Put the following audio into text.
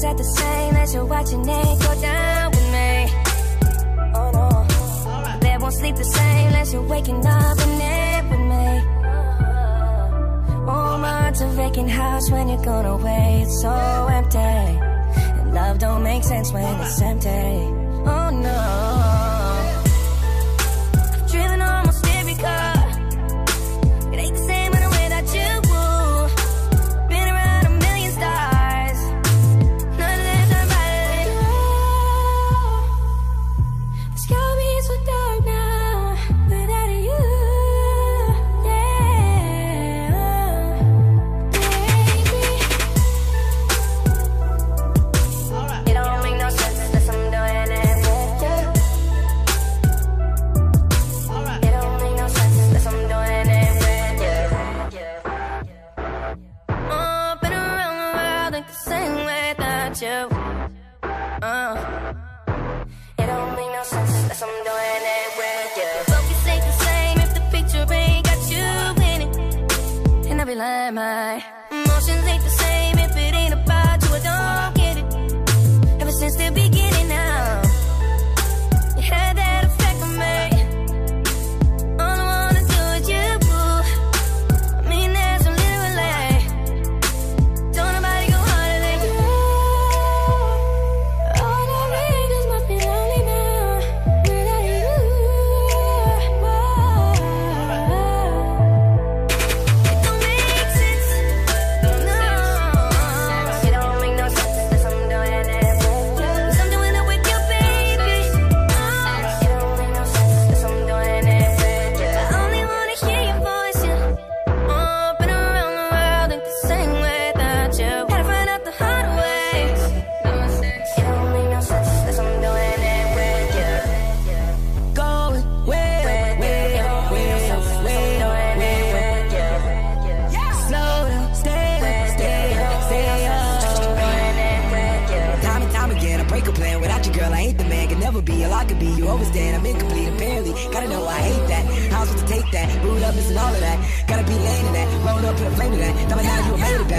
said the same you're watching it go down with me. Oh, no, bed won't sleep the same unless you're waking up in it with me. A vacant house when you're gone away, it's so empty. And love don't make sense when it's empty. I'm doing it with you. Focus ain't the same if the picture ain't got you in it. And I be lying, my emotions ain't the same if it ain't about you. I don't get it. Ever since the beginning. would be, all I could be. You always dead, I'm incomplete, apparently. Gotta know I hate that. How's was supposed to take that. Boot up, missing all of that. Gotta be laying in that. Rolled up, in a flame of that. Tell me how you hate it.